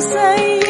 say